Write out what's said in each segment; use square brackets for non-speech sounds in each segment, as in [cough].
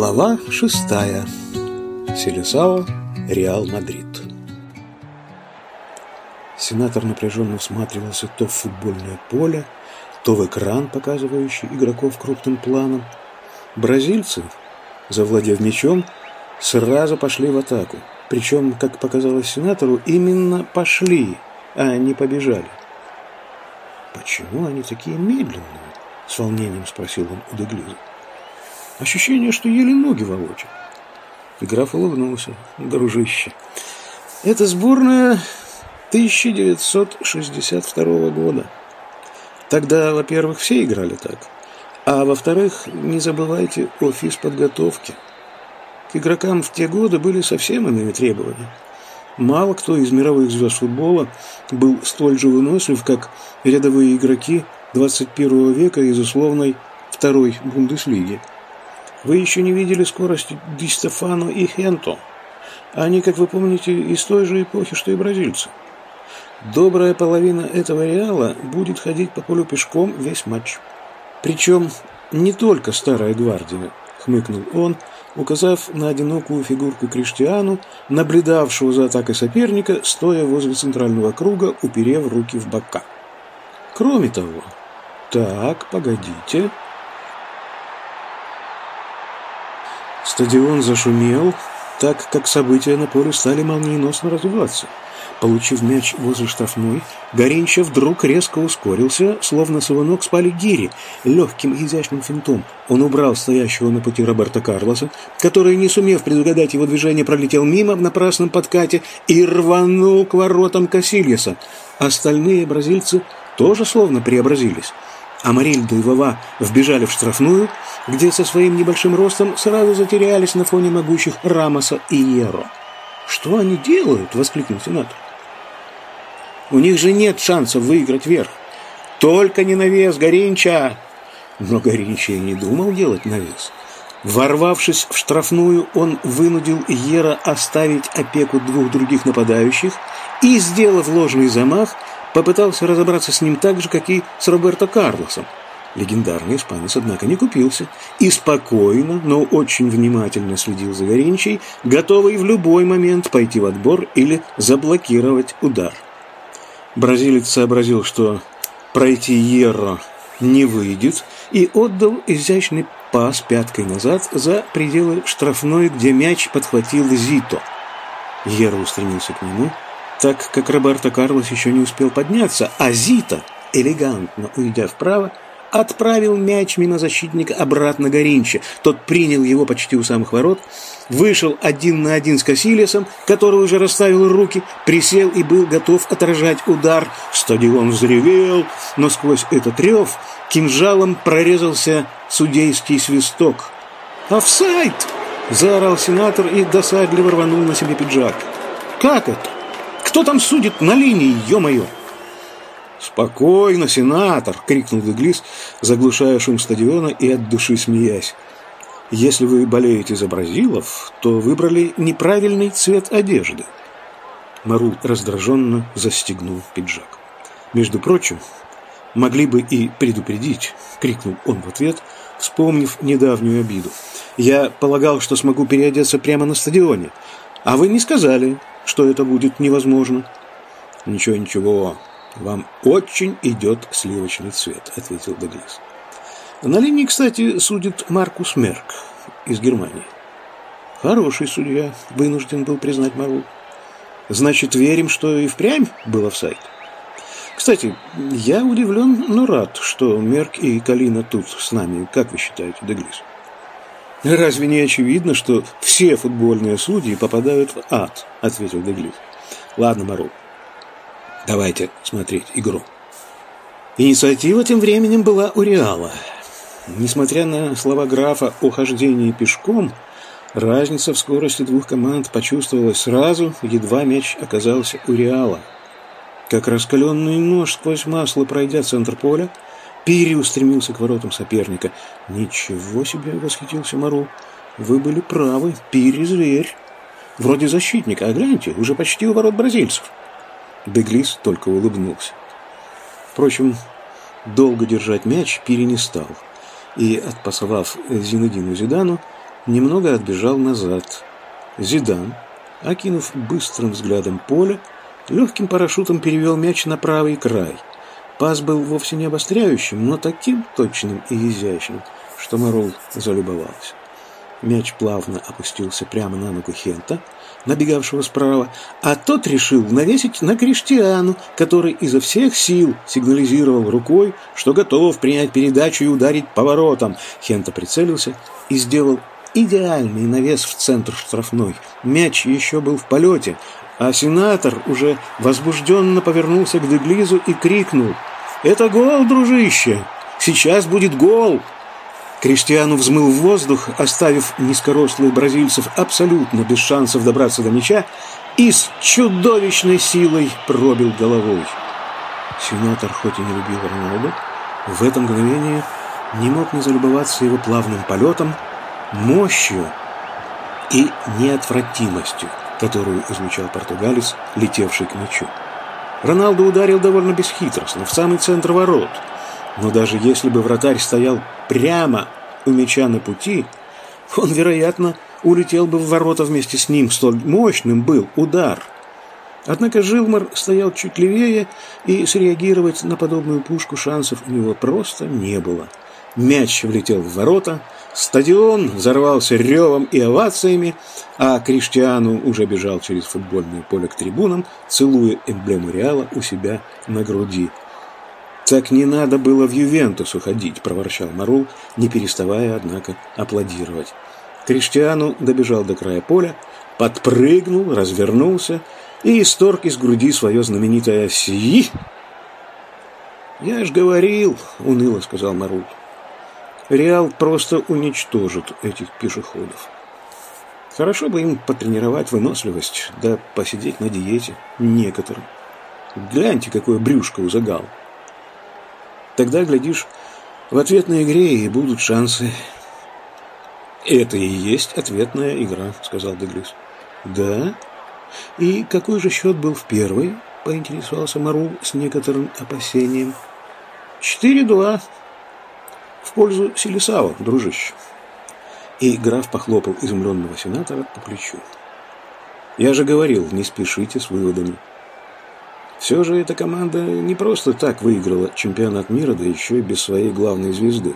Глава шестая. Селесао, Реал Мадрид. Сенатор напряженно всматривался то в футбольное поле, то в экран, показывающий игроков крупным планом. Бразильцы, завладев мячом, сразу пошли в атаку. Причем, как показалось сенатору, именно пошли, а не побежали. «Почему они такие медленные?» — с волнением спросил он у Деглиза. Ощущение, что еле ноги волочат. Граф улыбнулся. Дружище. Это сборная 1962 года. Тогда, во-первых, все играли так. А во-вторых, не забывайте о физподготовке. К игрокам в те годы были совсем иные требования. Мало кто из мировых звезд футбола был столь же вынослив, как рядовые игроки 21 века из условной второй Бундеслиги. Вы еще не видели скорости Ди Стефано и Хенто. Они, как вы помните, из той же эпохи, что и бразильцы. Добрая половина этого Реала будет ходить по полю пешком весь матч. Причем не только старая гвардия, хмыкнул он, указав на одинокую фигурку Криштиану, наблюдавшего за атакой соперника, стоя возле центрального круга, уперев руки в бока. Кроме того, так, погодите, Стадион зашумел, так как события на поле стали молниеносно развиваться. Получив мяч возле штрафной, Горенча вдруг резко ускорился, словно с его ног спали гири. Легким изящным финтом он убрал стоящего на пути Роберта Карлоса, который, не сумев предугадать его движение, пролетел мимо в напрасном подкате и рванул к воротам Касильеса. Остальные бразильцы тоже словно преобразились. Амарильда и Вова вбежали в штрафную, где со своим небольшим ростом сразу затерялись на фоне могучих Рамоса и Еро. «Что они делают?» — воскликнул сенатор. «У них же нет шансов выиграть верх. Только не навес, Горинча!» Но Горинча и не думал делать навес. Ворвавшись в штрафную, он вынудил Ера оставить опеку двух других нападающих и, сделав ложный замах, попытался разобраться с ним так же, как и с Роберто Карлосом. Легендарный испанец, однако, не купился и спокойно, но очень внимательно следил за Горенчей, готовый в любой момент пойти в отбор или заблокировать удар. Бразилец сообразил, что пройти Ерро не выйдет, и отдал изящный пас пяткой назад за пределы штрафной, где мяч подхватил Зито. Ерро устремился к нему – так как Роберто Карлос еще не успел подняться, а Зита, элегантно уйдя вправо, отправил мяч мимо защитника обратно Горинча. Тот принял его почти у самых ворот, вышел один на один с Касилиасом, который уже расставил руки, присел и был готов отражать удар. Стадион взревел, но сквозь этот рев кинжалом прорезался судейский свисток. «Офсайд!» – заорал сенатор и досадливо рванул на себе пиджак. «Как это?» Кто там судит на линии, ё-моё?» «Спокойно, сенатор!» — крикнул Деглис, заглушая шум стадиона и от души смеясь. «Если вы болеете за бразилов, то выбрали неправильный цвет одежды». Мару раздраженно застегнул пиджак. «Между прочим, могли бы и предупредить», — крикнул он в ответ, вспомнив недавнюю обиду. «Я полагал, что смогу переодеться прямо на стадионе, а вы не сказали, что это будет невозможно. Ничего, ничего, вам очень идет сливочный цвет, ответил Деглис. На линии, кстати, судит Маркус Мерк из Германии. Хороший судья, вынужден был признать Мару. Значит, верим, что и впрямь было в сайт. Кстати, я удивлен, но рад, что Мерк и Калина тут с нами. Как вы считаете, Деглис? «Разве не очевидно, что все футбольные судьи попадают в ад?» – ответил Деглис. «Ладно, Мару, давайте смотреть игру». Инициатива тем временем была у Реала. Несмотря на слова графа о хождении пешком, разница в скорости двух команд почувствовалась сразу, едва мяч оказался у Реала. Как раскаленный нож сквозь масло, пройдя центр поля, Пири устремился к воротам соперника. «Ничего себе!» — восхитился Мару. «Вы были правы. Пири — зверь. Вроде защитника. А гляньте, уже почти у ворот бразильцев». Деглис только улыбнулся. Впрочем, долго держать мяч Пири не стал. И, отпасовав Зинедину Зидану, немного отбежал назад. Зидан, окинув быстрым взглядом поле, легким парашютом перевел мяч на правый край. Пас был вовсе не обостряющим, но таким точным и изящным, что Марул залюбовался. Мяч плавно опустился прямо на ногу Хента, набегавшего справа, а тот решил навесить на Криштиану, который изо всех сил сигнализировал рукой, что готов принять передачу и ударить поворотом. Хента прицелился и сделал идеальный навес в центр штрафной. Мяч еще был в полете, а сенатор уже возбужденно повернулся к Деглизу и крикнул «Это гол, дружище! Сейчас будет гол!» Криштиану взмыл в воздух, оставив низкорослых бразильцев абсолютно без шансов добраться до мяча, и с чудовищной силой пробил головой. Сенатор, хоть и не любил Роналду, в это мгновение не мог не залюбоваться его плавным полетом, мощью и неотвратимостью, которую излучал португалец, летевший к мячу. Роналду ударил довольно бесхитростно, в самый центр ворот – но даже если бы вратарь стоял прямо у мяча на пути, он, вероятно, улетел бы в ворота вместе с ним, столь мощным был удар. Однако Жилмар стоял чуть левее, и среагировать на подобную пушку шансов у него просто не было. Мяч влетел в ворота, стадион взорвался ревом и овациями, а Криштиану уже бежал через футбольное поле к трибунам, целуя эмблему Реала у себя на груди. «Так не надо было в Ювентус уходить», – проворчал Марул, не переставая, однако, аплодировать. Криштиану добежал до края поля, подпрыгнул, развернулся и исторг из груди свое знаменитое «Си!». «Я ж говорил», — уныло сказал Марул. «Реал просто уничтожит этих пешеходов. Хорошо бы им потренировать выносливость, да посидеть на диете некоторым. Гляньте, какое брюшко у загала. Тогда, глядишь, в ответной игре и будут шансы. «Это и есть ответная игра», — сказал Деглис. «Да? И какой же счет был в первой?» — поинтересовался Мару с некоторым опасением. «Четыре-два. В пользу Селисава, дружище». И граф похлопал изумленного сенатора по плечу. «Я же говорил, не спешите с выводами». Все же эта команда не просто так выиграла чемпионат мира, да еще и без своей главной звезды.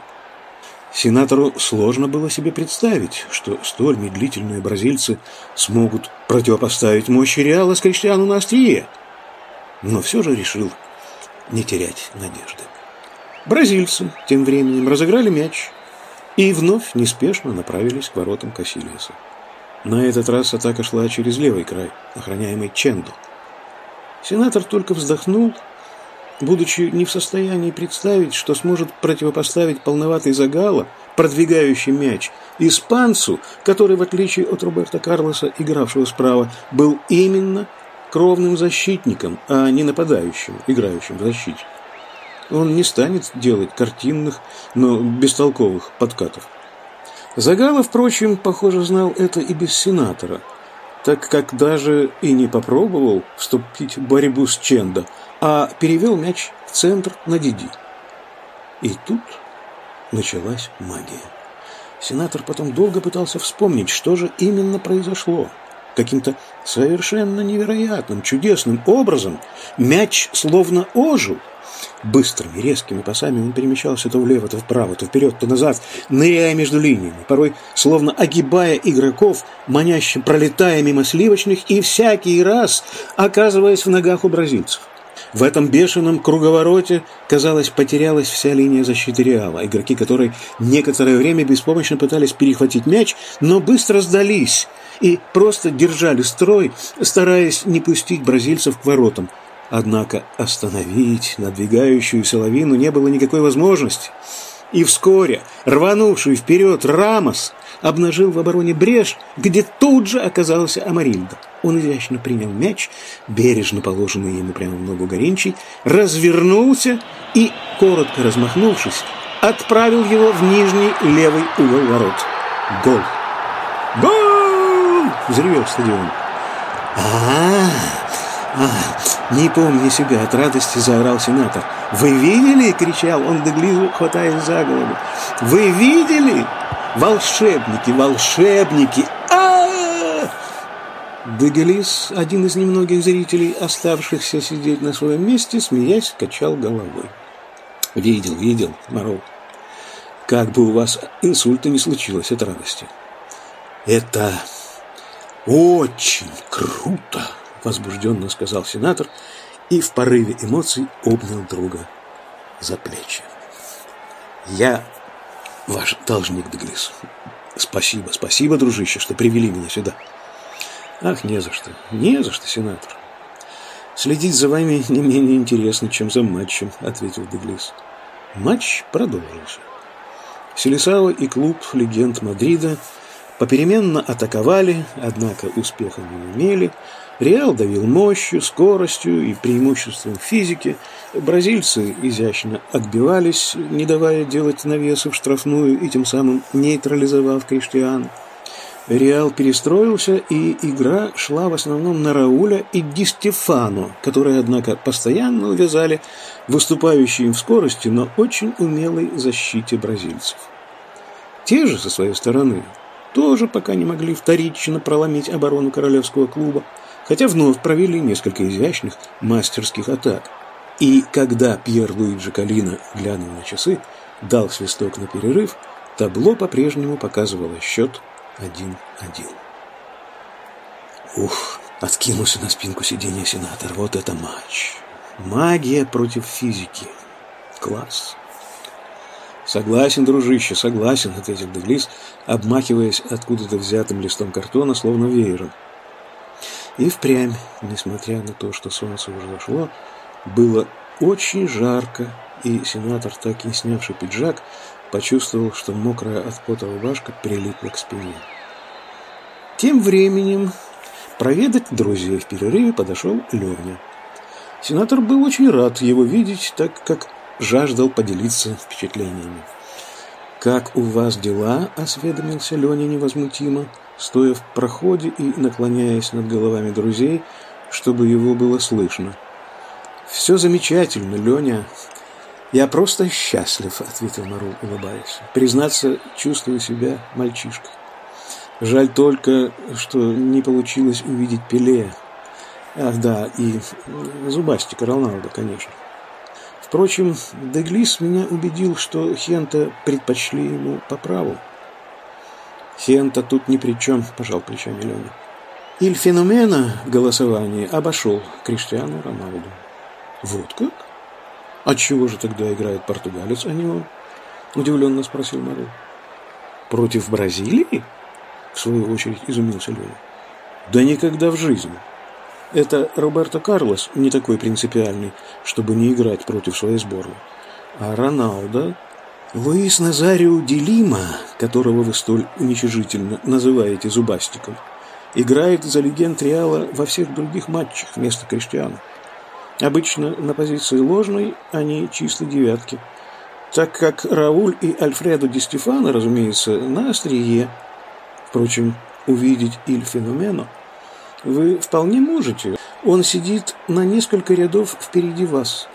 Сенатору сложно было себе представить, что столь медлительные бразильцы смогут противопоставить мощи Реала с Криштиану на острие. Но все же решил не терять надежды. Бразильцы тем временем разыграли мяч и вновь неспешно направились к воротам Кассилиаса. На этот раз атака шла через левый край, охраняемый Чендо. Сенатор только вздохнул, будучи не в состоянии представить, что сможет противопоставить полноватый Загала, продвигающий мяч, испанцу, который, в отличие от Роберта Карлоса, игравшего справа, был именно кровным защитником, а не нападающим, играющим в защите. Он не станет делать картинных, но бестолковых подкатов. Загала, впрочем, похоже, знал это и без сенатора – так как даже и не попробовал вступить в борьбу с Чендо, а перевел мяч в центр на Диди. И тут началась магия. Сенатор потом долго пытался вспомнить, что же именно произошло. Каким-то совершенно невероятным, чудесным образом мяч словно ожил – Быстрыми, резкими пасами он перемещался то влево, то вправо, то вперед, то назад, ныряя между линиями, порой словно огибая игроков, маняще пролетая мимо сливочных и всякий раз оказываясь в ногах у бразильцев. В этом бешеном круговороте, казалось, потерялась вся линия защиты Реала, игроки которой некоторое время беспомощно пытались перехватить мяч, но быстро сдались и просто держали строй, стараясь не пустить бразильцев к воротам – Однако остановить надвигающуюся лавину не было никакой возможности. И вскоре, рванувший вперед Рамос, обнажил в обороне брешь, где тут же оказался Амарильдо. Он изящно принял мяч, бережно положенный ему прямо в ногу Горинчий, развернулся и, коротко размахнувшись, отправил его в нижний левый угол ворот. Гол! Гол! Взревел стадион. А-а-а! Не помня себя от радости, заорал сенатор. «Вы видели?» — кричал он Деглизу, хватаясь за голову. «Вы видели? Волшебники, волшебники! а, -а, -а Дегелис, один из немногих зрителей, оставшихся сидеть на своем месте, смеясь, качал головой. «Видел, видел, Морол. Как бы у вас инсульта не случилось от радости». «Это очень круто!» – возбужденно сказал сенатор и в порыве эмоций обнял друга за плечи. «Я ваш должник, Деглис. Спасибо, спасибо, дружище, что привели меня сюда». «Ах, не за что, не за что, сенатор. Следить за вами не менее интересно, чем за матчем», – ответил Деглис. Матч продолжился. Селисао и клуб легенд Мадрида попеременно атаковали, однако успеха не имели – Реал давил мощью, скоростью и преимуществом физики. Бразильцы изящно отбивались, не давая делать навесы в штрафную и тем самым нейтрализовав Криштиану. Реал перестроился, и игра шла в основном на Рауля и Ди Стефано, которые, однако, постоянно увязали выступающие им в скорости, но очень умелой защите бразильцев. Те же, со своей стороны, тоже пока не могли вторично проломить оборону королевского клуба, хотя вновь провели несколько изящных мастерских атак. И когда Пьер Луиджи Калина глянул на часы, дал свисток на перерыв, табло по-прежнему показывало счет 1-1. Ух, откинулся на спинку сиденья сенатор. Вот это матч. Магия против физики. Класс. «Согласен, дружище, согласен», — ответил Деглис, обмахиваясь откуда-то взятым листом картона, словно веером. И впрямь, несмотря на то, что солнце уже зашло, было очень жарко, и сенатор, так и не снявший пиджак, почувствовал, что мокрая от пота рубашка прилипла к спине. Тем временем проведать друзей в перерыве подошел Леня. Сенатор был очень рад его видеть, так как жаждал поделиться впечатлениями. «Как у вас дела?» – осведомился Леня невозмутимо – стоя в проходе и наклоняясь над головами друзей, чтобы его было слышно. «Все замечательно, Леня. Я просто счастлив», — ответил Марул, улыбаясь. «Признаться, чувствую себя мальчишкой. Жаль только, что не получилось увидеть Пеле. Ах, да, и зубастика Роналда, конечно. Впрочем, Деглис меня убедил, что Хента предпочли ему по праву. Хента тут ни при чем, пожал плечами Леня. Иль Феномена в голосовании обошел Криштиану Роналду. Вот как? А чего же тогда играет португалец, а не он? Удивленно спросил Мару. Против Бразилии? В свою очередь изумился Леня. Да никогда в жизни. Это Роберто Карлос не такой принципиальный, чтобы не играть против своей сборной. А Роналдо Луис Назарио Делима, которого вы столь уничижительно называете зубастиком, играет за легенд Реала во всех других матчах вместо Криштиана. Обычно на позиции ложной они чисто девятки, так как Рауль и Альфредо Ди Стефано, разумеется, на острие. Впрочем, увидеть Иль Феномено вы вполне можете. Он сидит на несколько рядов впереди вас –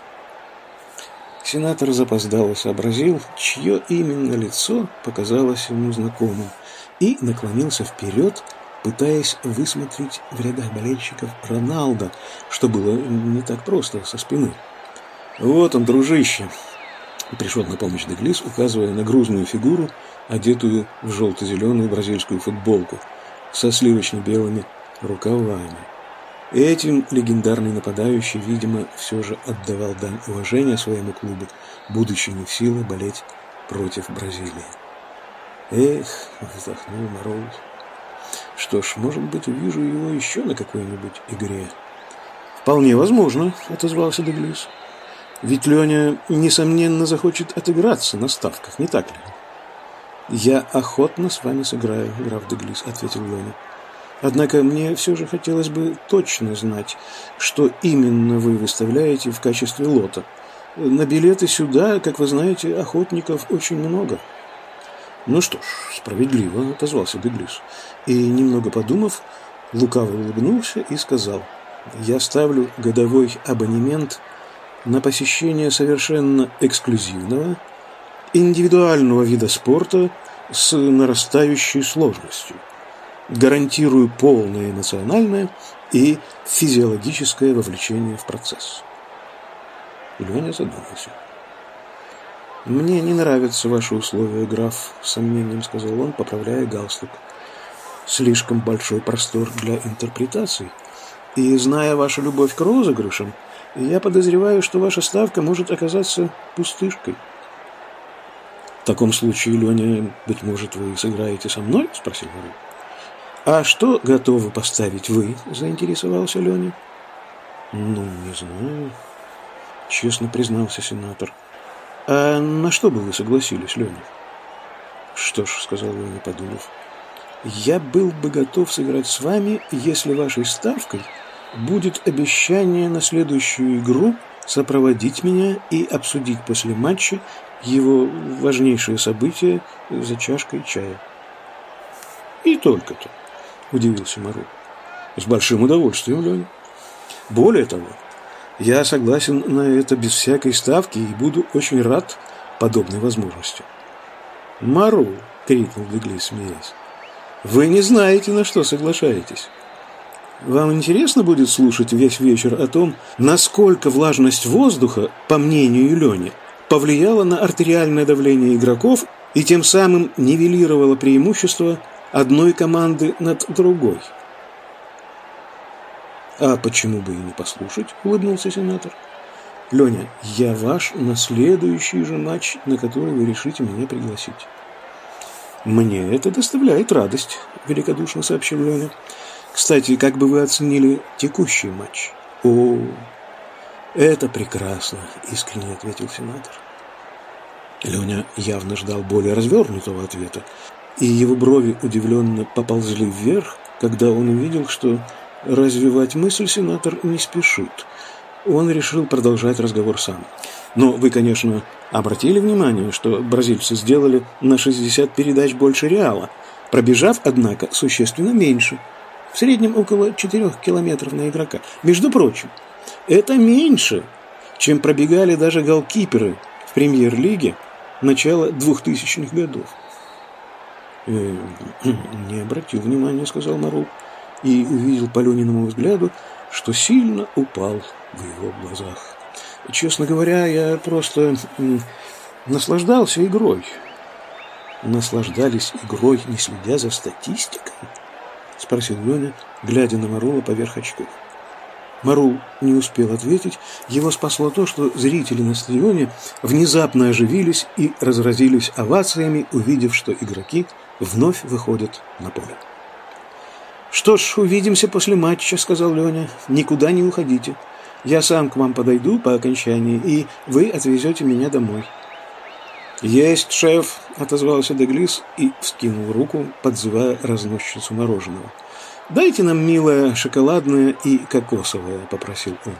Сенатор запоздало сообразил, чье именно лицо показалось ему знакомым, и наклонился вперед, пытаясь высмотреть в рядах болельщиков Роналда, что было не так просто со спины. «Вот он, дружище!» Пришел на помощь Деглис, указывая на грузную фигуру, одетую в желто-зеленую бразильскую футболку со сливочно-белыми рукавами. Этим легендарный нападающий, видимо, все же отдавал дань уважения своему клубу, будучи не в силах болеть против Бразилии. Эх, вздохнул Мороз. Что ж, может быть, увижу его еще на какой-нибудь игре. Вполне возможно, отозвался Деглис. Ведь Леня, несомненно, захочет отыграться на ставках, не так ли? Я охотно с вами сыграю, граф Деглис, ответил Леня. Однако мне все же хотелось бы точно знать, что именно вы выставляете в качестве лота. На билеты сюда, как вы знаете, охотников очень много. Ну что ж, справедливо, отозвался Беглис. И, немного подумав, лукаво улыбнулся и сказал, я ставлю годовой абонемент на посещение совершенно эксклюзивного, индивидуального вида спорта с нарастающей сложностью. Гарантирую полное эмоциональное и физиологическое вовлечение в процесс. Леня задумался. «Мне не нравятся ваши условия, граф», — с сомнением сказал он, поправляя галстук. «Слишком большой простор для интерпретаций. И, зная вашу любовь к розыгрышам, я подозреваю, что ваша ставка может оказаться пустышкой». «В таком случае, Леня, быть может, вы сыграете со мной?» — спросил Марин. «А что готовы поставить вы?» — заинтересовался Леня. «Ну, не знаю», — честно признался сенатор. «А на что бы вы согласились, Леня?» «Что ж», — сказал Леня, подумав, — «я был бы готов сыграть с вами, если вашей ставкой будет обещание на следующую игру сопроводить меня и обсудить после матча его важнейшие события за чашкой чая». «И только-то». – удивился Мару. «С большим удовольствием, Леня. Более того, я согласен на это без всякой ставки и буду очень рад подобной возможности». «Мару!» – крикнул Деглис, смеясь. «Вы не знаете, на что соглашаетесь. Вам интересно будет слушать весь вечер о том, насколько влажность воздуха, по мнению Лени, повлияла на артериальное давление игроков и тем самым нивелировала преимущество одной команды над другой. «А почему бы и не послушать?» – улыбнулся сенатор. «Леня, я ваш на следующий же матч, на который вы решите меня пригласить». «Мне это доставляет радость», – великодушно сообщил Леня. «Кстати, как бы вы оценили текущий матч?» «О, это прекрасно», – искренне ответил сенатор. Леня явно ждал более развернутого ответа, и его брови удивленно поползли вверх, когда он увидел, что развивать мысль сенатор не спешит. Он решил продолжать разговор сам. Но вы, конечно, обратили внимание, что бразильцы сделали на 60 передач больше Реала, пробежав, однако, существенно меньше. В среднем около 4 километров на игрока. Между прочим, это меньше, чем пробегали даже голкиперы в премьер-лиге начала 2000-х годов. Э, [clears throat] «Не обратил внимания», — сказал Мару, и увидел по Лениному взгляду, что сильно упал в его глазах. «Честно говоря, я просто наслаждался игрой». «Наслаждались игрой, не следя за статистикой?» — спросил Леня, глядя на Марула поверх очков. Марул не успел ответить. Его спасло то, что зрители на стадионе внезапно оживились и разразились овациями, увидев, что игроки вновь выходят на поле. «Что ж, увидимся после матча», — сказал Леня. «Никуда не уходите. Я сам к вам подойду по окончании, и вы отвезете меня домой». «Есть, шеф», — отозвался Деглис и вскинул руку, подзывая разносчицу мороженого. «Дайте нам, милое, шоколадное и кокосовое», — попросил он.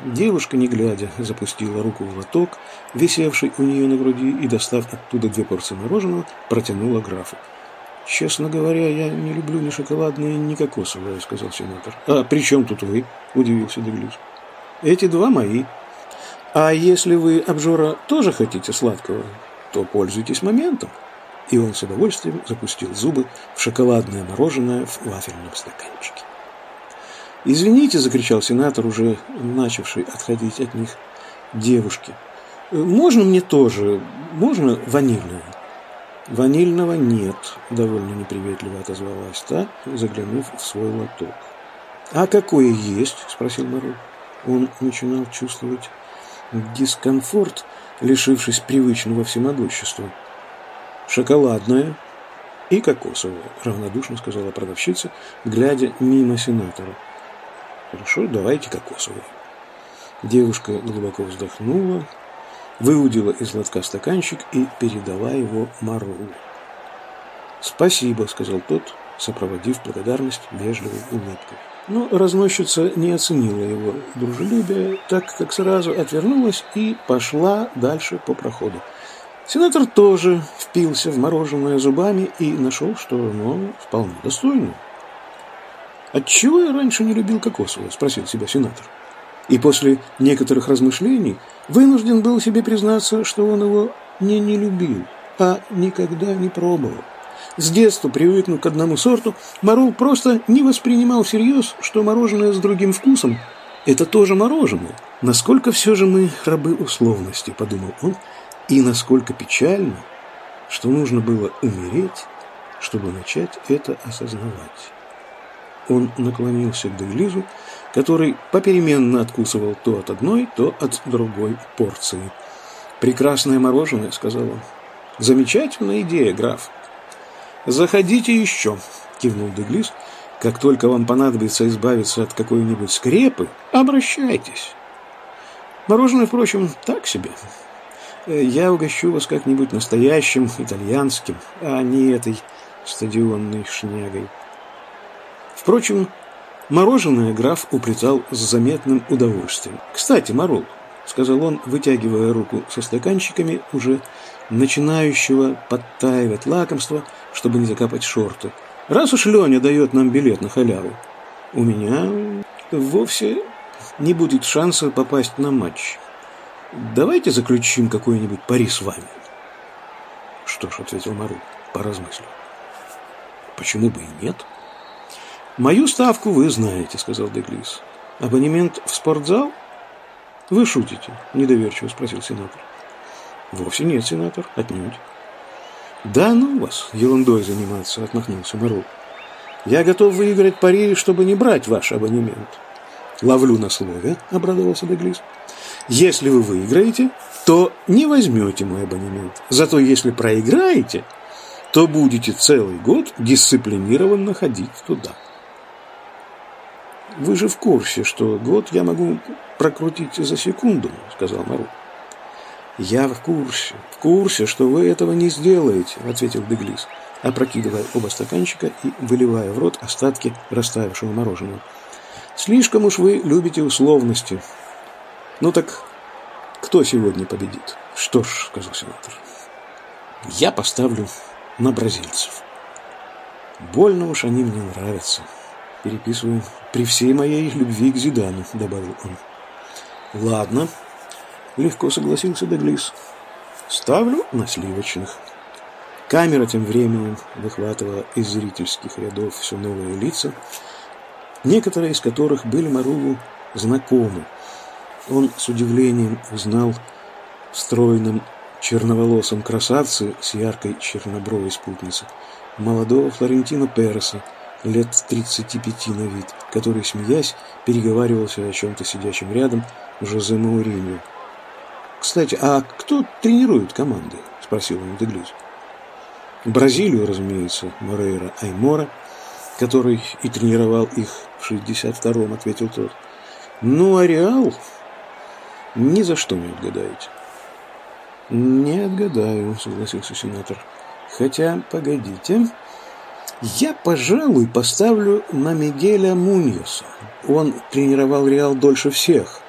Девушка, не глядя, запустила руку в лоток, висевший у нее на груди, и, достав оттуда две порции мороженого, протянула графу. «Честно говоря, я не люблю ни шоколадное, ни кокосовое», — сказал сенатор. «А при чем тут вы?» — удивился Деглюс. «Эти два мои. А если вы, обжора, тоже хотите сладкого, то пользуйтесь моментом». И он с удовольствием запустил зубы в шоколадное мороженое в вафельном стаканчике. «Извините», — закричал сенатор, уже начавший отходить от них девушки. «Можно мне тоже? Можно ванильное?» «Ванильного нет», — довольно неприветливо отозвалась та, заглянув в свой лоток. «А какое есть?» — спросил Моро. Он начинал чувствовать дискомфорт, лишившись привычного всемогущества. «Шоколадное и кокосовое», — равнодушно сказала продавщица, глядя мимо сенатора. Хорошо, давайте кокосовый. Девушка глубоко вздохнула, выудила из лотка стаканчик и передала его Мару. «Спасибо», — сказал тот, сопроводив благодарность вежливой улыбкой. Но разносчица не оценила его дружелюбие, так как сразу отвернулась и пошла дальше по проходу. Сенатор тоже впился в мороженое зубами и нашел, что оно вполне достойное. «Отчего я раньше не любил кокосовое?» – спросил себя сенатор. И после некоторых размышлений вынужден был себе признаться, что он его не не любил. а никогда не пробовал. С детства привыкнув к одному сорту, Марул просто не воспринимал всерьез, что мороженое с другим вкусом – это тоже мороженое. Насколько все же мы рабы условности, подумал он, и насколько печально, что нужно было умереть, чтобы начать это осознавать. Он наклонился к Деглизу, который попеременно откусывал то от одной, то от другой порции. «Прекрасное мороженое», — сказал он. «Замечательная идея, граф». «Заходите еще», — кивнул Деглиз. «Как только вам понадобится избавиться от какой-нибудь скрепы, обращайтесь». Мороженое, впрочем, так себе. Я угощу вас как-нибудь настоящим, итальянским, а не этой стадионной шнягой. Впрочем, мороженое граф уплетал с заметным удовольствием. «Кстати, Марул», — сказал он, вытягивая руку со стаканчиками уже начинающего подтаивать лакомство, чтобы не закапать шорты. «Раз уж Леня дает нам билет на халяву, у меня вовсе не будет шанса попасть на матч. Давайте заключим какой-нибудь пари с вами». «Что ж», — ответил Марул, поразмыслив. «Почему бы и нет?» «Мою ставку вы знаете», — сказал Деглис. «Абонемент в спортзал?» «Вы шутите?» – недоверчиво спросил сенатор. «Вовсе нет, сенатор, отнюдь». «Да ну вас, ерундой заниматься», – отмахнулся Марул. «Я готов выиграть пари, чтобы не брать ваш абонемент». «Ловлю на слове», – обрадовался Деглис. «Если вы выиграете, то не возьмете мой абонемент. Зато если проиграете, то будете целый год дисциплинированно ходить туда». «Вы же в курсе, что год я могу прокрутить за секунду», — сказал Мару. «Я в курсе, в курсе, что вы этого не сделаете», — ответил Деглис, опрокидывая оба стаканчика и выливая в рот остатки растаявшего мороженого. «Слишком уж вы любите условности. Ну так кто сегодня победит?» «Что ж», — сказал сенатор, — «я поставлю на бразильцев. Больно уж они мне нравятся» переписываю. При всей моей любви к Зидану, добавил он. Ладно, легко согласился Деглис. Ставлю на сливочных. Камера тем временем выхватывала из зрительских рядов все новые лица, некоторые из которых были Марулу знакомы. Он с удивлением узнал стройным черноволосом красавцы с яркой чернобровой спутницей, молодого Флорентина Переса, лет 35 на вид, который, смеясь, переговаривался о чем-то сидящем рядом Жозе Мауриньо. «Кстати, а кто тренирует команды?» – спросил он Деглиз. Бразилию, разумеется, Морейра Аймора, который и тренировал их в 62-м, ответил тот. Ну, а Реал ни за что не отгадаете. Не отгадаю, согласился сенатор. Хотя, погодите, я, пожалуй, поставлю на Мигеля Муньоса. Он тренировал Реал дольше всех.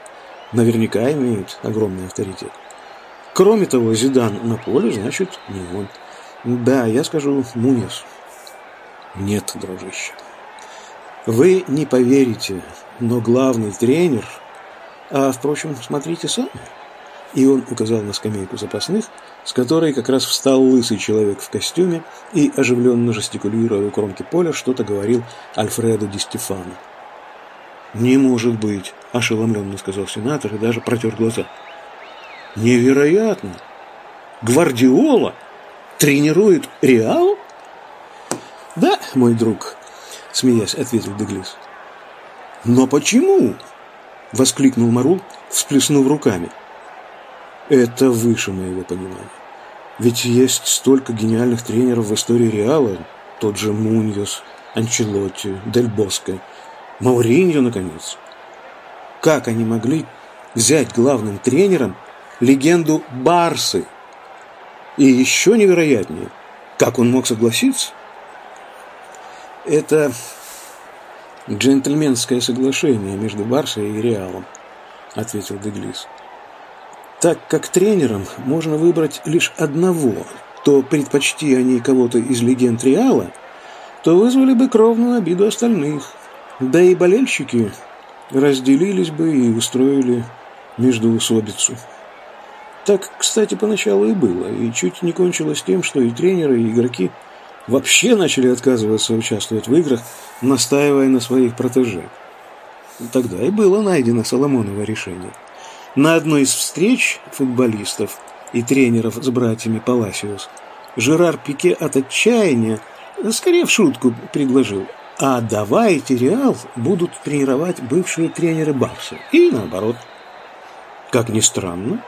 Наверняка имеет огромный авторитет. Кроме того, Зидан на поле, значит, не он. Да, я скажу Муньос. Нет, дружище. Вы не поверите, но главный тренер... А, впрочем, смотрите сами. И он указал на скамейку запасных, с которой как раз встал лысый человек в костюме и, оживленно жестикулируя у кромки поля, что-то говорил Альфреду Ди Стефано. «Не может быть!» – ошеломленно сказал сенатор и даже протер глаза. «Невероятно! Гвардиола тренирует Реал?» «Да, мой друг», – смеясь, ответил Деглис. «Но почему?» – воскликнул Марул, всплеснув руками. Это выше моего понимания. Ведь есть столько гениальных тренеров в истории Реала, тот же Муньос, Анчелотти, Дель Боско, Мауриньо, наконец. Как они могли взять главным тренером легенду Барсы? И еще невероятнее, как он мог согласиться? Это джентльменское соглашение между Барсой и Реалом, ответил Деглис. Так как тренером можно выбрать лишь одного, то предпочти они кого-то из легенд Реала, то вызвали бы кровную обиду остальных. Да и болельщики разделились бы и устроили междуусобицу. Так, кстати, поначалу и было, и чуть не кончилось тем, что и тренеры, и игроки вообще начали отказываться участвовать в играх, настаивая на своих протеже. Тогда и было найдено Соломоново решение. На одной из встреч футболистов и тренеров с братьями Паласиус Жерар Пике от отчаяния, скорее в шутку, предложил «А давайте Реал будут тренировать бывшие тренеры Барса». И наоборот. Как ни странно,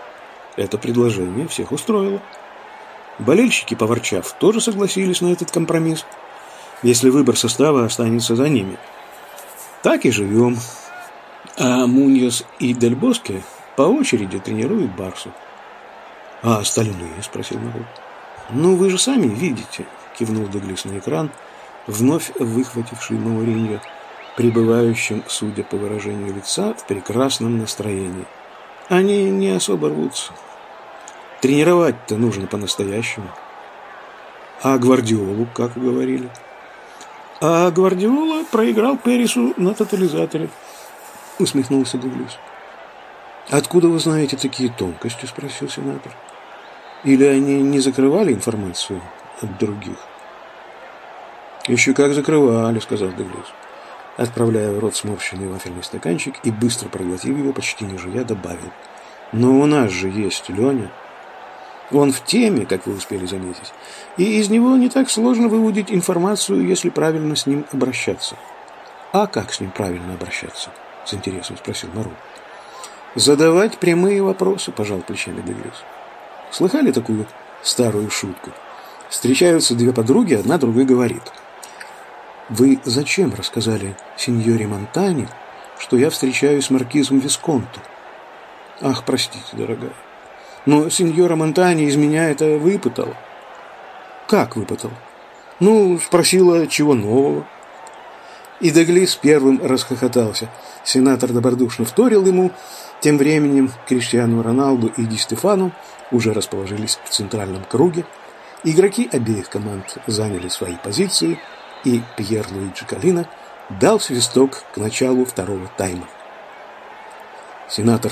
это предложение всех устроило. Болельщики, поворчав, тоже согласились на этот компромисс, если выбор состава останется за ними. Так и живем. А Муньос и Дель Боске по очереди тренируют Барсу. «А остальные?» – спросил народ. «Ну, вы же сами видите», – кивнул Деглис на экран, вновь выхвативший Мауриньо, пребывающим, судя по выражению лица, в прекрасном настроении. «Они не особо рвутся. Тренировать-то нужно по-настоящему. А Гвардиолу, как говорили?» «А Гвардиола проиграл Пересу на тотализаторе», – усмехнулся Деглис. «Откуда вы знаете такие тонкости?» – спросил сенатор. Или они не закрывали информацию от других? «Еще как закрывали», — сказал Деглис, отправляя в рот сморщенный вафельный стаканчик и, быстро проглотив его, почти не жуя, добавил. «Но у нас же есть Леня. Он в теме, как вы успели заметить, и из него не так сложно выудить информацию, если правильно с ним обращаться». «А как с ним правильно обращаться?» — с интересом спросил Мару. «Задавать прямые вопросы», — пожал плечами Деглис. Слыхали такую старую шутку? Встречаются две подруги, одна другой говорит. «Вы зачем рассказали сеньоре Монтане, что я встречаюсь с маркизом Висконту?» «Ах, простите, дорогая, но сеньора Монтане из меня это выпытала». «Как выпытал?» «Ну, спросила, чего нового». И Деглис первым расхохотался. Сенатор добродушно вторил ему. Тем временем Криштиану Роналду и Ди Стефану уже расположились в центральном круге, игроки обеих команд заняли свои позиции, и Пьер Луиджи Калина дал свисток к началу второго тайма. Сенатор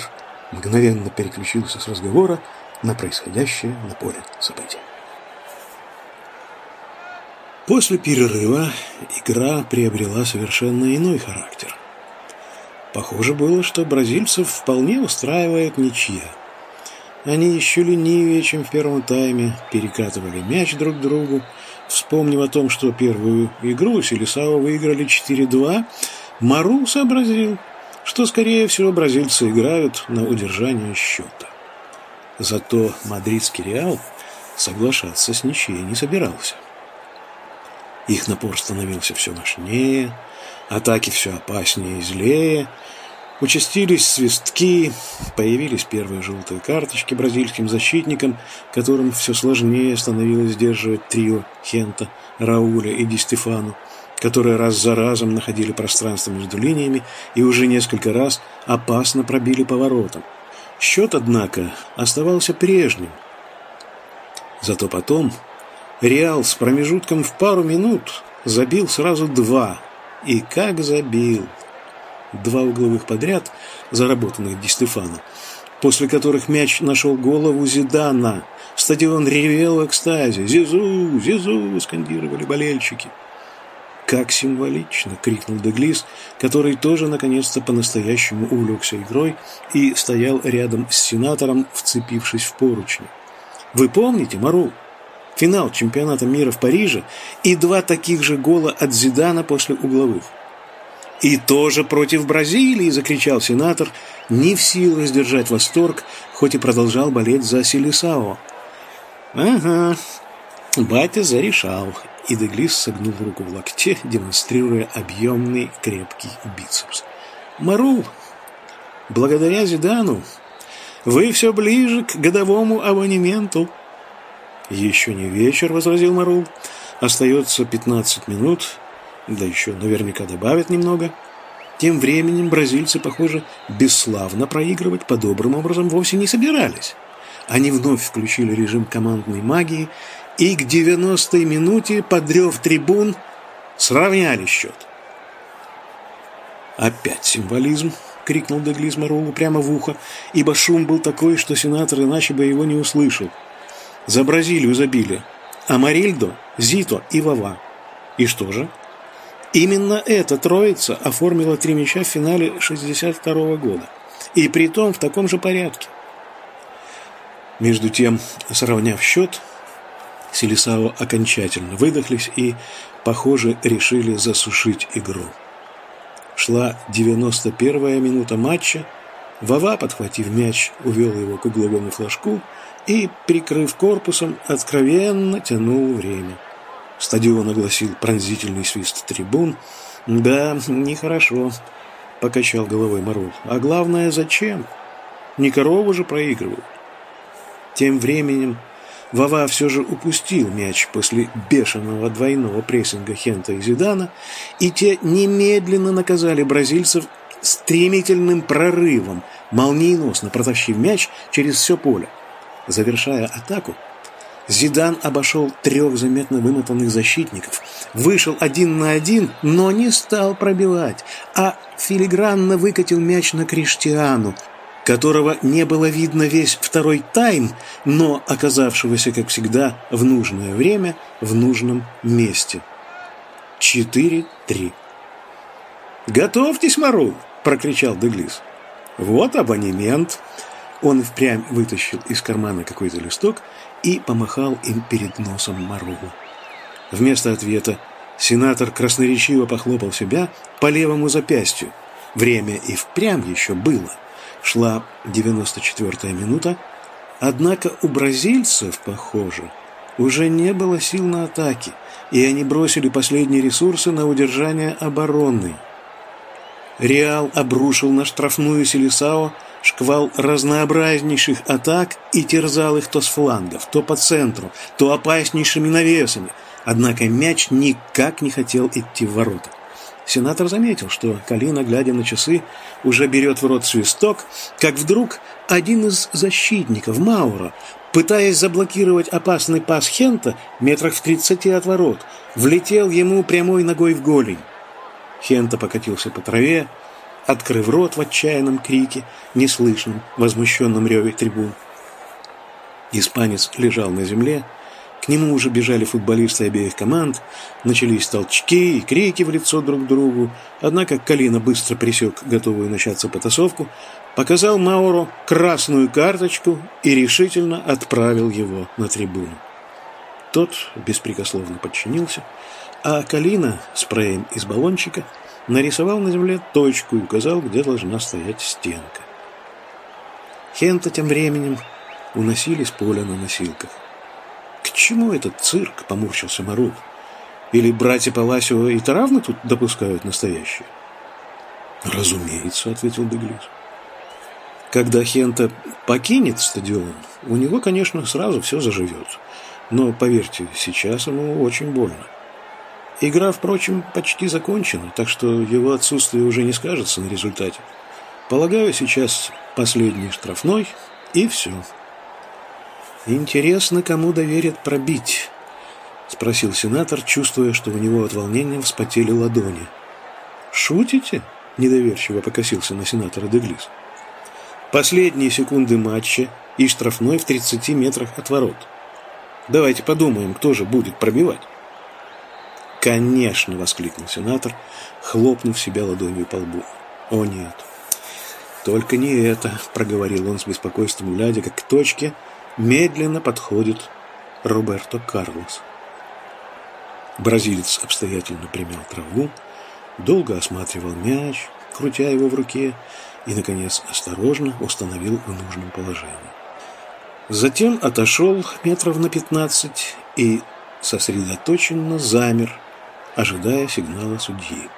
мгновенно переключился с разговора на происходящее на поле события. После перерыва игра приобрела совершенно иной характер. Похоже было, что бразильцев вполне устраивает ничья – они еще ленивее, чем в первом тайме, перекатывали мяч друг другу. Вспомнив о том, что первую игру Селисао выиграли 4-2, Мару сообразил, что, скорее всего, бразильцы играют на удержание счета. Зато мадридский Реал соглашаться с ничьей не собирался. Их напор становился все мощнее, атаки все опаснее и злее, Участились свистки, появились первые желтые карточки бразильским защитникам, которым все сложнее становилось сдерживать трио Хента, Рауля и Ди Стефану, которые раз за разом находили пространство между линиями и уже несколько раз опасно пробили поворотом. Счет, однако, оставался прежним. Зато потом Реал с промежутком в пару минут забил сразу два. И как забил! два угловых подряд, заработанных Ди Стефано, после которых мяч нашел голову Зидана. Стадион ревел в экстазе. «Зизу! Зизу!» – скандировали болельщики. «Как символично!» – крикнул Деглис, который тоже наконец-то по-настоящему увлекся игрой и стоял рядом с сенатором, вцепившись в поручни. «Вы помните, Мару? Финал чемпионата мира в Париже и два таких же гола от Зидана после угловых. «И тоже против Бразилии!» – закричал сенатор, не в силах сдержать восторг, хоть и продолжал болеть за Селисао. «Ага, батя зарешал!» И Деглис согнул руку в локте, демонстрируя объемный крепкий бицепс. «Марул, благодаря Зидану вы все ближе к годовому абонементу!» «Еще не вечер», — возразил Марул. «Остается пятнадцать минут, да еще наверняка добавят немного. Тем временем бразильцы, похоже, бесславно проигрывать подобным образом вовсе не собирались. Они вновь включили режим командной магии и к 90-й минуте, подрев трибун, сравняли счет. Опять символизм, крикнул Деглиз Марулу прямо в ухо, ибо шум был такой, что сенатор иначе бы его не услышал. За Бразилию забили Амарильдо, Зито и Вава. И что же? Именно эта троица оформила три мяча в финале 62 -го года. И при том в таком же порядке. Между тем, сравняв счет, Селисао окончательно выдохлись и, похоже, решили засушить игру. Шла 91-я минута матча. Вова, подхватив мяч, увел его к угловому флажку и, прикрыв корпусом, откровенно тянул время. Стадион огласил пронзительный свист трибун. «Да, нехорошо», — покачал головой Марул. «А главное, зачем? Не корову же проигрывают». Тем временем Вова все же упустил мяч после бешеного двойного прессинга Хента и Зидана, и те немедленно наказали бразильцев стремительным прорывом, молниеносно протащив мяч через все поле. Завершая атаку, Зидан обошел трех заметно вымотанных защитников, вышел один на один, но не стал пробивать, а филигранно выкатил мяч на Криштиану, которого не было видно весь второй тайм, но оказавшегося, как всегда, в нужное время, в нужном месте. 4-3. «Готовьтесь, Мару!» – прокричал Деглис. «Вот абонемент!» Он впрямь вытащил из кармана какой-то листок и помахал им перед носом Маругу. Вместо ответа сенатор красноречиво похлопал себя по левому запястью. Время и впрямь еще было – Шла 94-я минута, однако у бразильцев, похоже, уже не было сил на атаки, и они бросили последние ресурсы на удержание обороны. Реал обрушил на штрафную Селисао шквал разнообразнейших атак и терзал их то с флангов, то по центру, то опаснейшими навесами. Однако мяч никак не хотел идти в ворота. Сенатор заметил, что Калина, глядя на часы, уже берет в рот свисток, как вдруг один из защитников, Маура, пытаясь заблокировать опасный пас Хента метрах в тридцати от ворот, влетел ему прямой ногой в голень. Хента покатился по траве, открыв рот в отчаянном крике, неслышном, возмущенном реве трибун. Испанец лежал на земле, к нему уже бежали футболисты обеих команд, начались толчки и крики в лицо друг другу, однако Калина быстро пресек готовую начаться потасовку, показал Мауро красную карточку и решительно отправил его на трибуну. Тот беспрекословно подчинился, а Калина спреем из баллончика нарисовал на земле точку и указал, где должна стоять стенка. Хента тем временем уносили с поля на носилках. «К чему этот цирк?» — поморщился Марут. «Или братья Паласио и Таравны тут допускают настоящее?» «Разумеется», — ответил Деглис. «Когда Хента покинет стадион, у него, конечно, сразу все заживет. Но, поверьте, сейчас ему очень больно. Игра, впрочем, почти закончена, так что его отсутствие уже не скажется на результате. Полагаю, сейчас последний штрафной, и все». «Интересно, кому доверят пробить?» — спросил сенатор, чувствуя, что у него от волнения вспотели ладони. «Шутите?» — недоверчиво покосился на сенатора Деглис. «Последние секунды матча и штрафной в 30 метрах от ворот. Давайте подумаем, кто же будет пробивать». «Конечно!» — воскликнул сенатор, хлопнув себя ладонью по лбу. «О нет!» «Только не это!» — проговорил он с беспокойством, глядя, как к точке — медленно подходит Роберто Карлос. Бразилец обстоятельно примял траву, долго осматривал мяч, крутя его в руке, и, наконец, осторожно установил в нужном положении. Затем отошел метров на пятнадцать и сосредоточенно замер, ожидая сигнала судьи.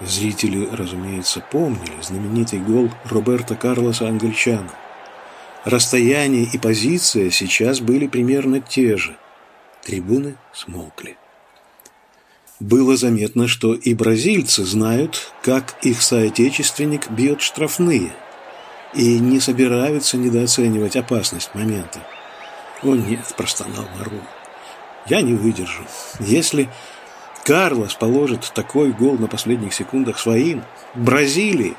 Зрители, разумеется, помнили знаменитый гол Роберта Карлоса англичана. Расстояние и позиция сейчас были примерно те же. Трибуны смолкли. Было заметно, что и бразильцы знают, как их соотечественник бьет штрафные, и не собираются недооценивать опасность момента. «О нет», – простонал Мару, – «я не выдержу. Если Карлос положит такой гол на последних секундах своим, Бразилии,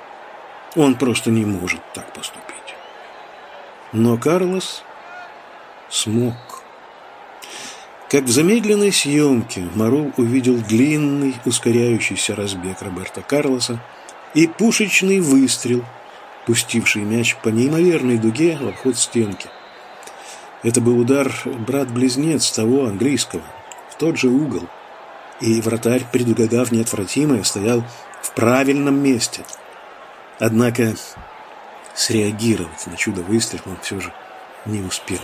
Он просто не может так поступить. Но Карлос смог. Как в замедленной съемке Марул увидел длинный ускоряющийся разбег Роберта Карлоса и пушечный выстрел, пустивший мяч по неимоверной дуге в обход стенки. Это был удар брат-близнец того английского, в тот же угол. И вратарь, предугадав неотвратимое, стоял в правильном месте. Однако среагировать на чудо выстрел он все же не успел.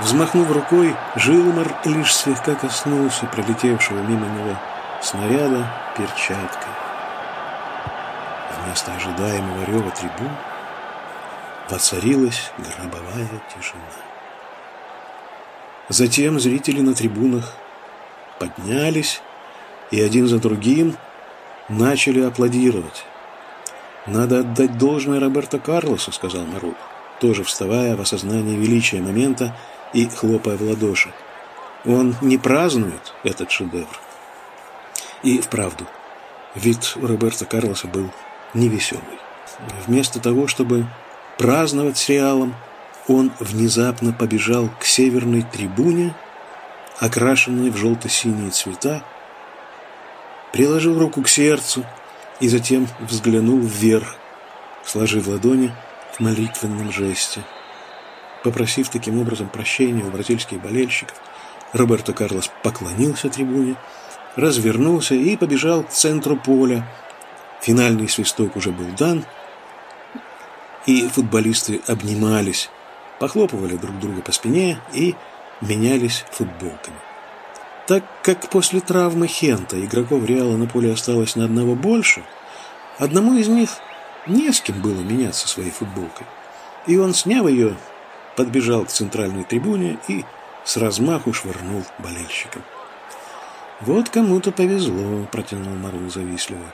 Взмахнув рукой, Жилмар лишь слегка коснулся пролетевшего мимо него снаряда перчаткой. Вместо ожидаемого рева трибун воцарилась гробовая тишина. Затем зрители на трибунах поднялись и один за другим начали аплодировать. «Надо отдать должное Роберто Карлосу», — сказал Марул, тоже вставая в осознании величия момента и хлопая в ладоши. «Он не празднует этот шедевр». И вправду, вид у Роберто Карлоса был невеселый. Вместо того, чтобы праздновать с Реалом, он внезапно побежал к северной трибуне, окрашенной в желто-синие цвета, приложил руку к сердцу и затем взглянул вверх, сложив ладони в молитвенном жесте. Попросив таким образом прощения у бразильских болельщиков, Роберто Карлос поклонился трибуне, развернулся и побежал к центру поля, Финальный свисток уже был дан, и футболисты обнимались, похлопывали друг друга по спине и менялись футболками. Так как после травмы Хента игроков Реала на поле осталось на одного больше, одному из них не с кем было меняться своей футболкой. И он, сняв ее, подбежал к центральной трибуне и с размаху швырнул болельщикам. «Вот кому-то повезло», — протянул Марл завистливо.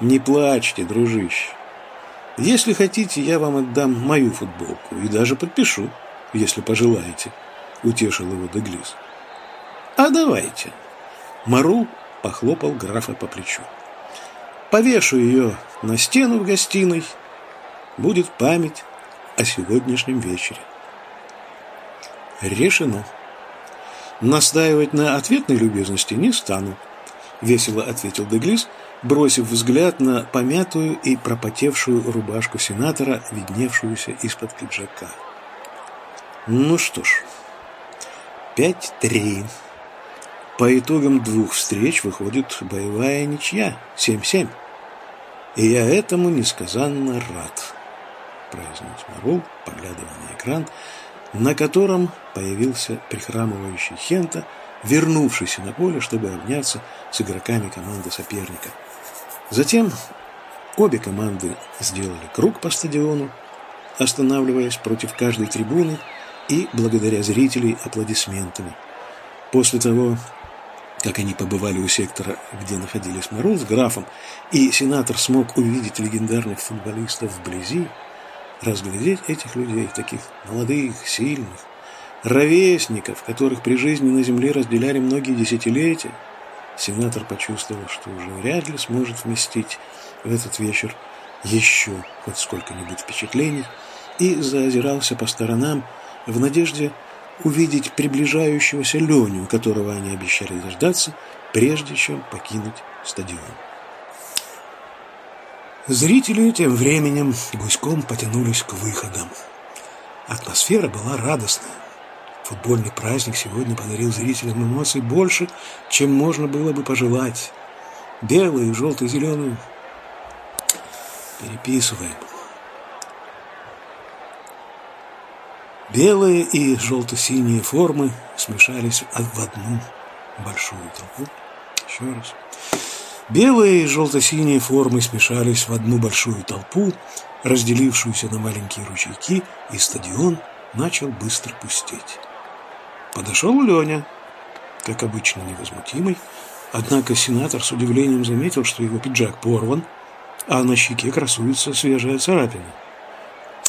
Не плачьте, дружище. Если хотите, я вам отдам мою футболку и даже подпишу, если пожелаете, утешил его Деглис. А давайте. Марул похлопал графа по плечу. Повешу ее на стену в гостиной. Будет память о сегодняшнем вечере. Решено. Настаивать на ответной любезности не стану, весело ответил Деглис, бросив взгляд на помятую и пропотевшую рубашку сенатора, видневшуюся из-под пиджака. Ну что ж, пять-три. По итогам двух встреч выходит боевая ничья, 7-7. И я этому несказанно рад, произнес Марул, поглядывая на экран, на котором появился прихрамывающий Хента, вернувшийся на поле, чтобы обняться с игроками команды соперника. Затем обе команды сделали круг по стадиону, останавливаясь против каждой трибуны и благодаря зрителей аплодисментами. После того, как они побывали у сектора, где находились Марун с графом, и сенатор смог увидеть легендарных футболистов вблизи, разглядеть этих людей, таких молодых, сильных, ровесников, которых при жизни на земле разделяли многие десятилетия, Сенатор почувствовал, что уже вряд ли сможет вместить в этот вечер еще хоть сколько-нибудь впечатлений, и заозирался по сторонам в надежде увидеть приближающегося Леню, которого они обещали дождаться, прежде чем покинуть стадион. Зрители тем временем гуськом потянулись к выходам. Атмосфера была радостная. Футбольный праздник сегодня подарил зрителям эмоций больше, чем можно было бы пожелать. Белые, желтые, зеленые. Переписываем. Белые и желто-синие формы смешались в одну большую толпу. Еще раз. Белые и желто-синие формы смешались в одну большую толпу, разделившуюся на маленькие ручейки, и стадион начал быстро пустеть. Подошел Леня, как обычно невозмутимый, однако сенатор с удивлением заметил, что его пиджак порван, а на щеке красуется свежая царапина.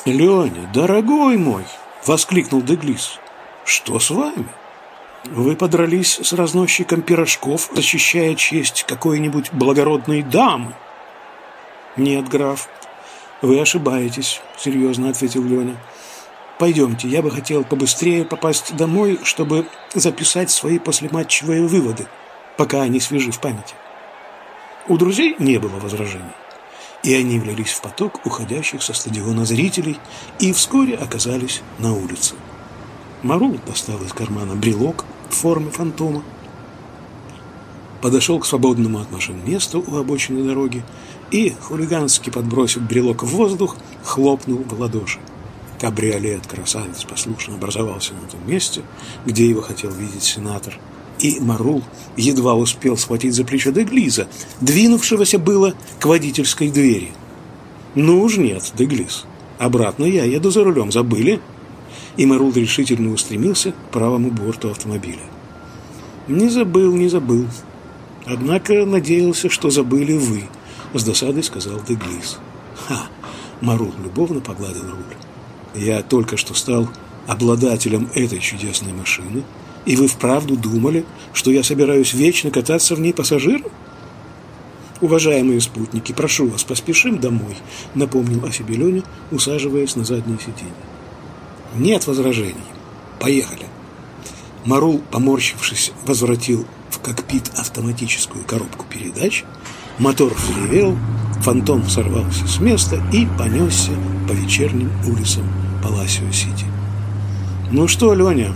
«Леня, дорогой мой!» — воскликнул Деглис. «Что с вами?» Вы подрались с разносчиком пирожков, защищая честь какой-нибудь благородной дамы. Нет, граф, вы ошибаетесь, серьезно ответил Леня. Пойдемте, я бы хотел побыстрее попасть домой, чтобы записать свои послематчевые выводы, пока они свежи в памяти. У друзей не было возражений, и они влились в поток уходящих со стадиона зрителей и вскоре оказались на улице. Марул достал из кармана брелок в форме фантома, подошел к свободному от машин месту у обочины дороги и, хулигански подбросив брелок в воздух, хлопнул в ладоши. Кабриолет-красавец послушно образовался на том месте, где его хотел видеть сенатор. И Марул едва успел схватить за плечо Деглиза, двинувшегося было к водительской двери. «Ну уж нет, Деглиз, обратно я еду за рулем, забыли?» и Марул решительно устремился к правому борту автомобиля. «Не забыл, не забыл. Однако надеялся, что забыли вы», — с досадой сказал Деглис. «Ха!» — Марул любовно погладил руль. «Я только что стал обладателем этой чудесной машины, и вы вправду думали, что я собираюсь вечно кататься в ней пассажиром?» «Уважаемые спутники, прошу вас, поспешим домой», — напомнил о себе Леня, усаживаясь на заднее сиденье. Нет возражений. Поехали. Марул, поморщившись, возвратил в кокпит автоматическую коробку передач. Мотор взревел, фантом сорвался с места и понесся по вечерним улицам Паласио-Сити. «Ну что, Леня,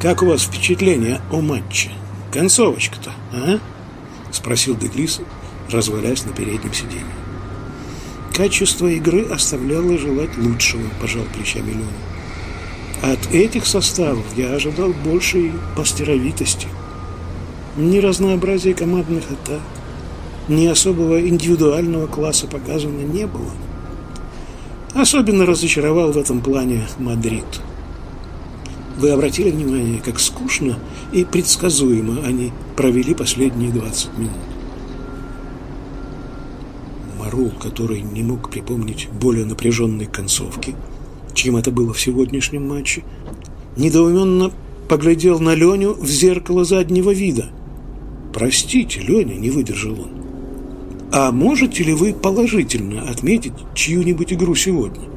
как у вас впечатление о матче? Концовочка-то, а?» — спросил Деглис, развалясь на переднем сиденье. Качество игры оставляло желать лучшего, пожал плечами Леня. От этих составов я ожидал большей пастеровитости. Ни разнообразия командных атак, ни особого индивидуального класса показано не было. Особенно разочаровал в этом плане Мадрид. Вы обратили внимание, как скучно и предсказуемо они провели последние 20 минут? Марул, который не мог припомнить более напряженной концовки, чем это было в сегодняшнем матче, недоуменно поглядел на Леню в зеркало заднего вида. «Простите, Леня», — не выдержал он. «А можете ли вы положительно отметить чью-нибудь игру сегодня?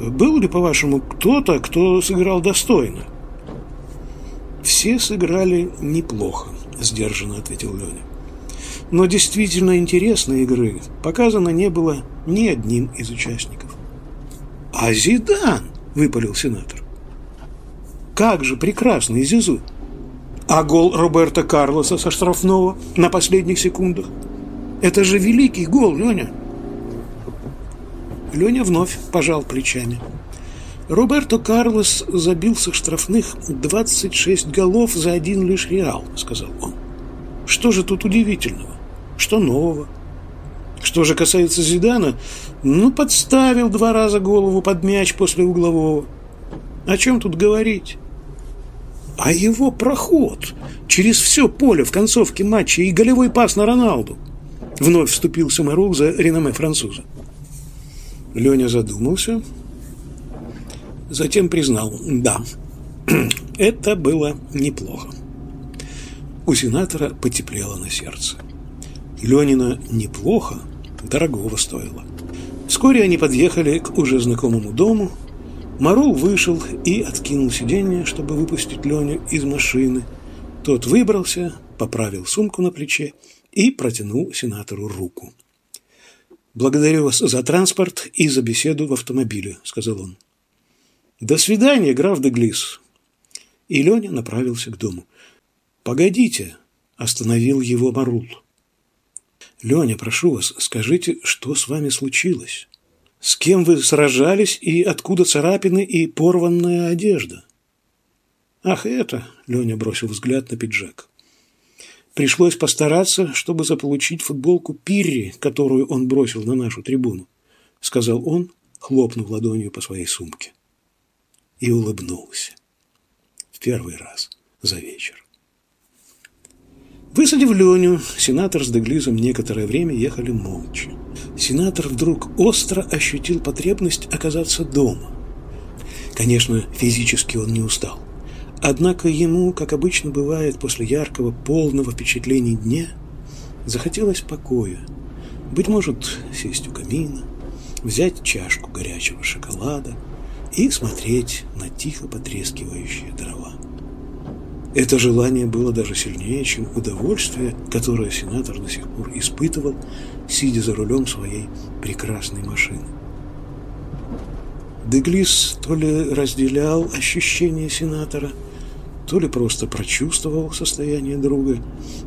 Был ли, по-вашему, кто-то, кто сыграл достойно?» «Все сыграли неплохо», — сдержанно ответил Леня но действительно интересной игры показано не было ни одним из участников. «А Зидан!» – выпалил сенатор. «Как же прекрасный Зизу! А гол Роберта Карлоса со штрафного на последних секундах? Это же великий гол, Леня!» Леня вновь пожал плечами. «Роберто Карлос забил со штрафных 26 голов за один лишь Реал», — сказал он. «Что же тут удивительного? Что нового? Что же касается Зидана, ну, подставил два раза голову под мяч после углового. О чем тут говорить? А его проход через все поле в концовке матча и голевой пас на Роналду. Вновь вступился Марук за реноме француза. Леня задумался, затем признал, да, [clears throat] это было неплохо. У сенатора потеплело на сердце. Ленина неплохо, дорогого стоило. Вскоре они подъехали к уже знакомому дому. Марул вышел и откинул сиденье, чтобы выпустить Леню из машины. Тот выбрался, поправил сумку на плече и протянул сенатору руку. «Благодарю вас за транспорт и за беседу в автомобиле», — сказал он. «До свидания, граф Деглис». И Леня направился к дому. «Погодите», — остановил его Марул. Леня, прошу вас, скажите, что с вами случилось? С кем вы сражались и откуда царапины и порванная одежда? Ах, это, Леня бросил взгляд на пиджак. Пришлось постараться, чтобы заполучить футболку Пирри, которую он бросил на нашу трибуну, сказал он, хлопнув ладонью по своей сумке. И улыбнулся. В первый раз за вечер. Высадив Леню, сенатор с Деглизом некоторое время ехали молча. Сенатор вдруг остро ощутил потребность оказаться дома. Конечно, физически он не устал, Однако ему, как обычно бывает после яркого, полного впечатлений дня, захотелось покоя. Быть может, сесть у камина, взять чашку горячего шоколада и смотреть на тихо потрескивающие дрова. Это желание было даже сильнее, чем удовольствие, которое сенатор до сих пор испытывал, сидя за рулем своей прекрасной машины. Деглис то ли разделял ощущения сенатора – то ли просто прочувствовал состояние друга.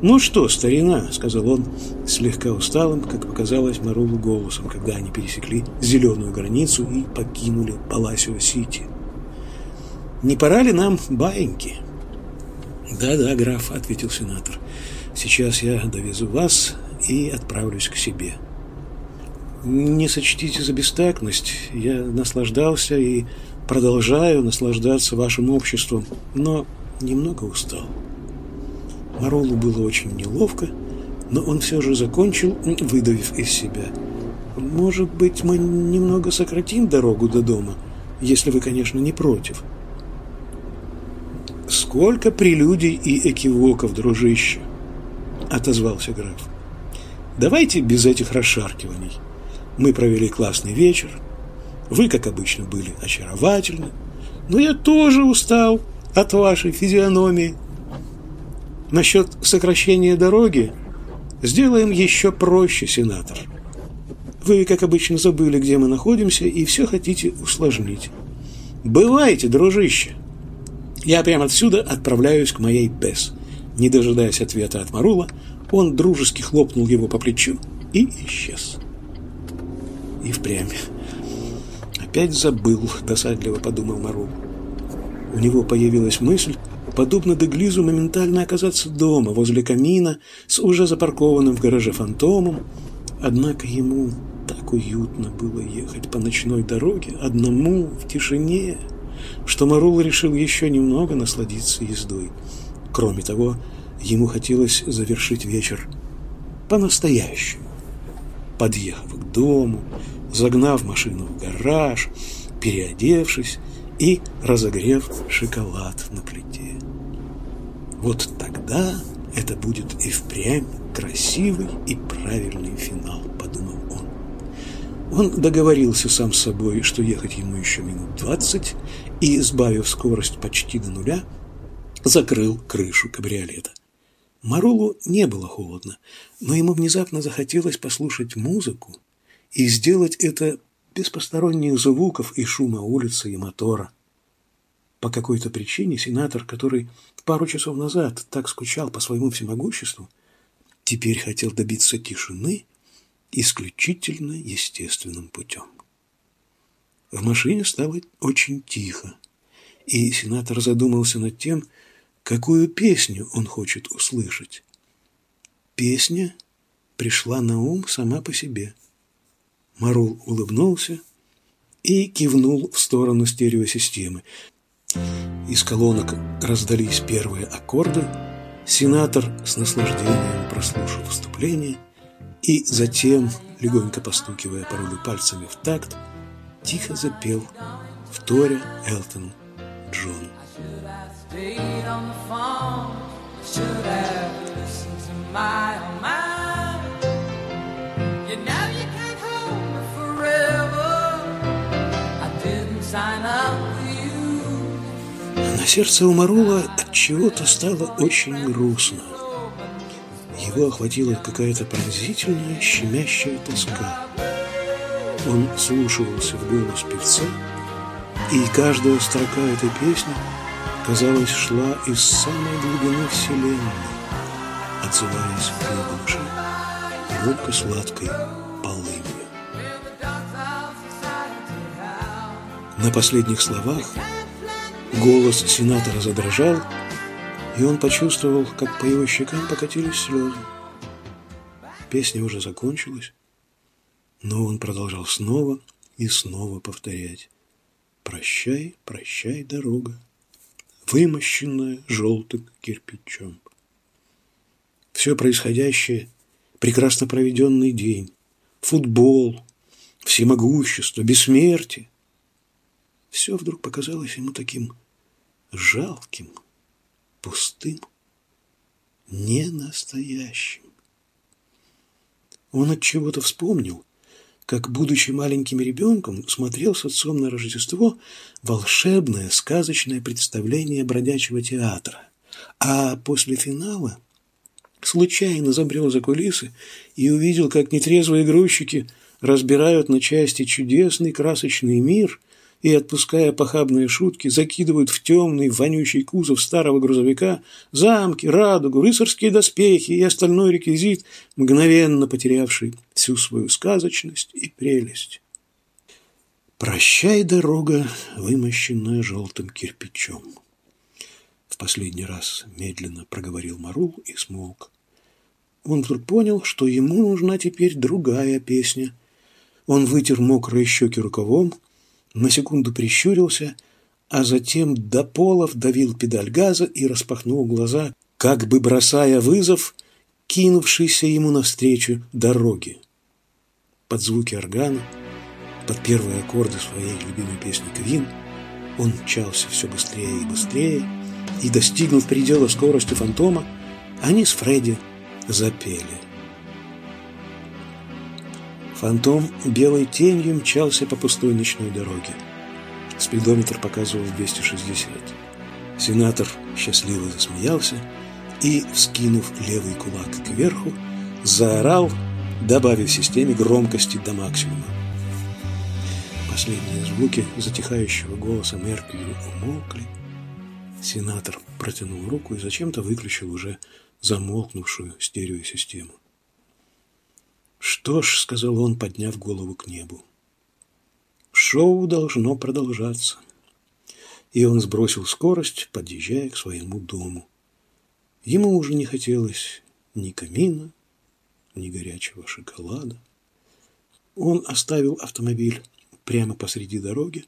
«Ну что, старина», — сказал он слегка усталым, как показалось Марулу голосом, когда они пересекли зеленую границу и покинули Паласио-Сити. «Не пора ли нам баиньки?» «Да-да, граф», — ответил сенатор. «Сейчас я довезу вас и отправлюсь к себе». «Не сочтите за бестактность. Я наслаждался и продолжаю наслаждаться вашим обществом, но немного устал. Маролу было очень неловко, но он все же закончил, выдавив из себя. «Может быть, мы немного сократим дорогу до дома, если вы, конечно, не против?» «Сколько прелюдий и экивоков, дружище!» — отозвался граф. «Давайте без этих расшаркиваний. Мы провели классный вечер. Вы, как обычно, были очаровательны. Но я тоже устал от вашей физиономии. Насчет сокращения дороги сделаем еще проще, сенатор. Вы, как обычно, забыли, где мы находимся, и все хотите усложнить. Бывайте, дружище. Я прямо отсюда отправляюсь к моей Бесс. Не дожидаясь ответа от Марула, он дружески хлопнул его по плечу и исчез. И впрямь. Опять забыл, досадливо подумал Марул. У него появилась мысль, подобно Деглизу, моментально оказаться дома, возле камина, с уже запаркованным в гараже фантомом. Однако ему так уютно было ехать по ночной дороге, одному, в тишине, что Марул решил еще немного насладиться ездой. Кроме того, ему хотелось завершить вечер по-настоящему. Подъехав к дому, загнав машину в гараж, переодевшись, и разогрев шоколад на плите. Вот тогда это будет и впрямь красивый и правильный финал, подумал он. Он договорился сам с собой, что ехать ему еще минут двадцать, и, сбавив скорость почти до нуля, закрыл крышу кабриолета. Маролу не было холодно, но ему внезапно захотелось послушать музыку и сделать это без посторонних звуков и шума улицы и мотора. По какой-то причине сенатор, который пару часов назад так скучал по своему всемогуществу, теперь хотел добиться тишины исключительно естественным путем. В машине стало очень тихо, и сенатор задумался над тем, какую песню он хочет услышать. Песня пришла на ум сама по себе – Марул улыбнулся и кивнул в сторону стереосистемы. Из колонок раздались первые аккорды. Сенатор с наслаждением прослушал вступление и затем, легонько постукивая по рулю пальцами в такт, тихо запел вторя Элтон Джон. Should have listened to my own mind. You know На сердце у Марула от чего-то стало очень грустно. Его охватила какая-то пронзительная, щемящая тоска. Он слушался в голос певца, и каждая строка этой песни, казалось, шла из самой глубины Вселенной, отзываясь в его душе робко-сладкой На последних словах голос сенатора задрожал, и он почувствовал, как по его щекам покатились слезы. Песня уже закончилась, но он продолжал снова и снова повторять «Прощай, прощай, дорога, вымощенная желтым кирпичом». Все происходящее – прекрасно проведенный день, футбол, всемогущество, бессмертие все вдруг показалось ему таким жалким, пустым, ненастоящим. Он от чего-то вспомнил, как, будучи маленьким ребенком, смотрел с отцом на Рождество волшебное сказочное представление бродячего театра. А после финала случайно забрел за кулисы и увидел, как нетрезвые грузчики разбирают на части чудесный красочный мир – и, отпуская похабные шутки, закидывают в темный, вонючий кузов старого грузовика замки, радугу, рыцарские доспехи и остальной реквизит, мгновенно потерявший всю свою сказочность и прелесть. «Прощай, дорога, вымощенная желтым кирпичом!» В последний раз медленно проговорил Марул и смолк. Он вдруг понял, что ему нужна теперь другая песня. Он вытер мокрые щеки рукавом, на секунду прищурился, а затем до пола вдавил педаль газа и распахнул глаза, как бы бросая вызов, кинувшийся ему навстречу дороги. Под звуки органа, под первые аккорды своей любимой песни «Квин» он мчался все быстрее и быстрее, и, достигнув предела скорости фантома, они с Фредди запели. Фантом белой тенью мчался по пустой ночной дороге. Спидометр показывал 260. Сенатор счастливо засмеялся и, вскинув левый кулак кверху, заорал, добавив системе громкости до максимума. Последние звуки затихающего голоса Меркьюри умолкли. Сенатор протянул руку и зачем-то выключил уже замолкнувшую стереосистему. «Что ж», — сказал он, подняв голову к небу, — «шоу должно продолжаться». И он сбросил скорость, подъезжая к своему дому. Ему уже не хотелось ни камина, ни горячего шоколада. Он оставил автомобиль прямо посреди дороги,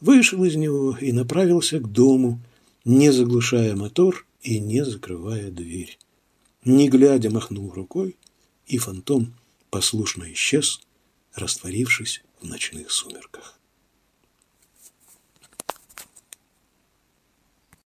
вышел из него и направился к дому, не заглушая мотор и не закрывая дверь. Не глядя махнул рукой, и фантом послушно исчез, растворившись в ночных сумерках.